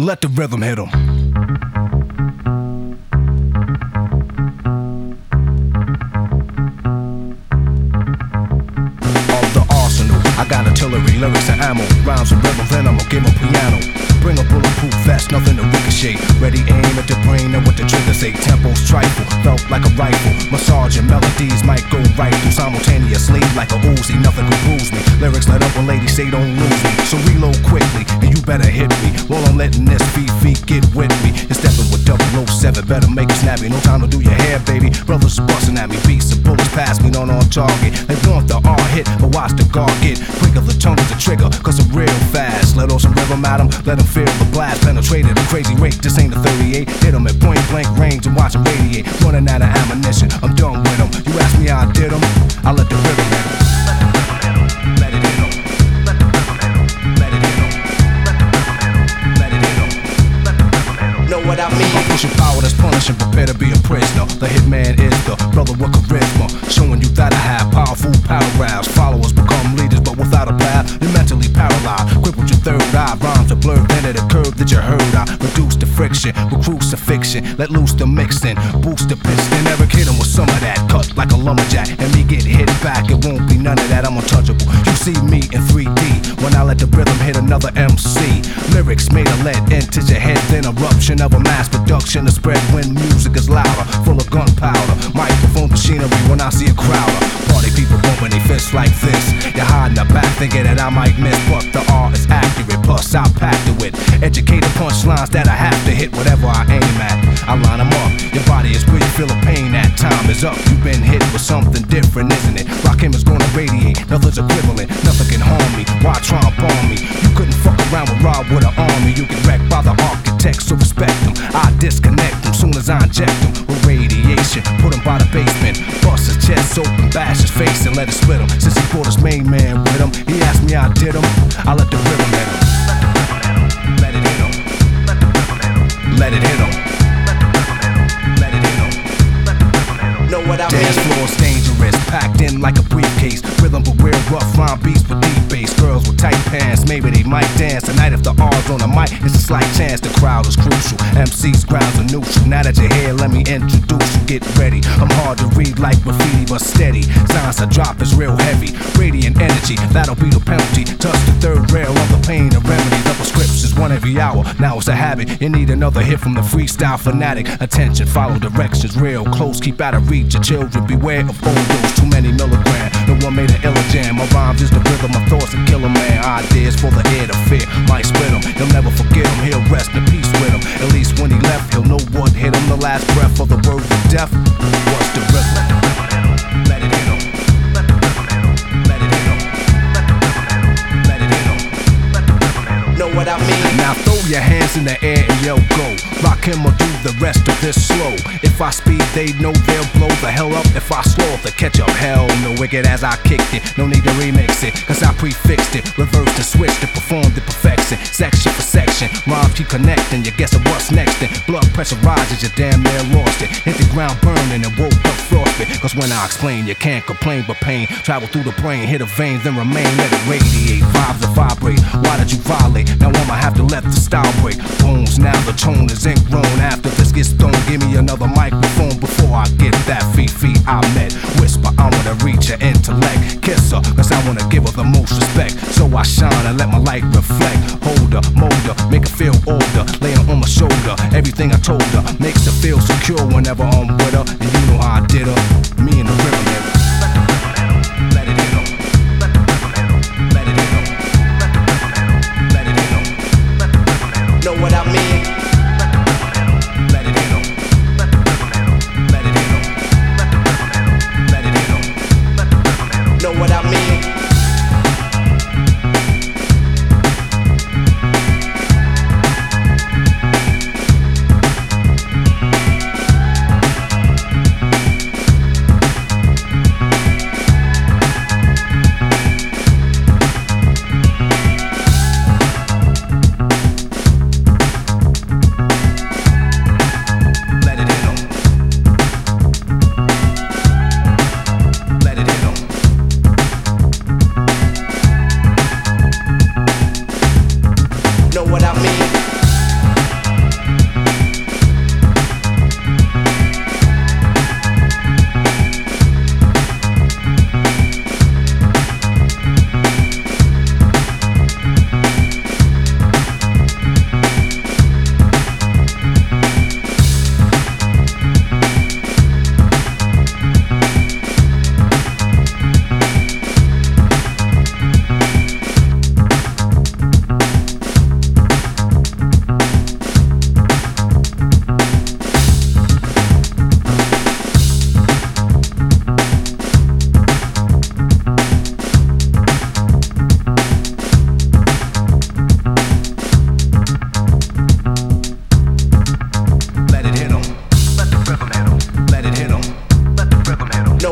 Let the rhythm hit 'em. I got artillery, lyrics and ammo. Rhymes and rhythm, then I'ma give piano. Bring a bulletproof vest, nothing to ricochet. Ready aim at the brain and what the trigger say. Tempos trifle, felt like a rifle. Massaging melodies might go right through simultaneously like a Uzi. Nothing can bruise me. Lyrics let up when ladies say don't lose me. So reload quickly, and you better hit me. While I'm letting this feet get with me. And stepping with 007, better make it snappy. No time to do your hair, baby. Brothers busting at me. Beats and bullets pass me, not on target. They want the R hit, but watch the guard get quicker. The tongue is the trigger, cause I'm real fast. Let off some rhythm at 'em, let 'em feel the blast. Penetrated a crazy rate, this ain't a 38. Hit 'em at point blank range and watch watch 'em radiate. Running out of ammunition, I'm done with 'em. You ask me how I did 'em, I let the rhythm power punishing, prepare to be a prisoner. The hitman is the brother with charisma, showing you that I have powerful power raps. Followers become leaders, but without a path, you're mentally paralyzed. Third eye, rhymes to blur, then at the curve that you heard. I reduce the friction, with crucifixion, let loose the mixing, boost the piston. Eric hit him with some of that, cut like a lumberjack, and me get hit back. It won't be none of that, I'm untouchable. You see me in 3D when I let the rhythm hit another MC. Lyrics made of lead into your head, then eruption of a mass production to spread when music is louder, full of gunpowder. Microphone machinery when I see a crowder. Party they fists like this. You're hiding the back thinking that I might miss, but the R is accurate. Plus, I packed it with educated punchlines that I have to hit whatever I aim at. I line them up. Your body is where you feel the pain. That time is up. You've been hit with something different, isn't it? Rakim is gonna radiate. Nothing's equivalent. Nothing can harm me. Why try and bomb me? You couldn't fuck around with Ra with an army. You get wrecked by the architect, so respect them. I disconnect them soon as I inject them with radiation. Put him by the basement. Face, and let it split him. Since he brought his main man with him, he asked me how I did him. I let the rhythm hit him. Let it hit him. Let it hit him. Let it hit him. Know what I Dance mean? floor's dangerous, packed like a briefcase. Rhythm but wear rough rhyme beats with deep bass. Girls with tight pants, maybe they might dance tonight if the R's on the mic. It's a slight chance the crowd is crucial. MC's grounds are neutral. Now that you're here, let me introduce you. Get ready. I'm hard to read like graffiti, but steady. Signs I drop is real heavy. Radiant energy, that'll be the penalty. Touch the third rail of the pain. The remedy, double scripts is one every hour. Now it's a habit. You need another hit from the freestyle fanatic. Attention, follow directions real close. Keep out of reach. Your children beware of overdose. Too many milligrams. No one made an illa jam. My rhymes is the rhythm of thoughts and kill a man. Ideas for the ear to fear. Might split him. He'll never forget him. He'll rest in peace with him. At least when he left, he'll know what hit him. The last breath of the word of death was the rhythm. Know what I mean? Now throw your hands in the air yo go. Rock him or do the rest of this slow. If I speed, they know they'll blow the hell up. If I slow the catch up. Hell no wicked as I kicked it. No need to remix it, cause I prefixed it. Reversed and switched it, performed it perfection. Section for section. Rhymes keep connecting. You guess what's next then? Blood pressure rises, you damn near lost it. Hit the ground burning and woke up frostbit. Cause when I explain, you can't complain, but pain travel through the brain, hit a vein, then remain, let it radiate. Vibes that vibrate. Why did you violate? Now I'ma have to let the style break. Bones, now the tone is ingrown. After this gets thrown, give me another microphone before I get that Fifi I met. Whisper, I wanna reach her intellect. Kiss her, cause I wanna give her the most respect. So I shine and let my light reflect. Hold her, mold her, make her feel older. Lay her on my shoulder. Everything I told her makes her feel secure whenever I'm with her. And you know how I did her. Me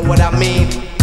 what I mean?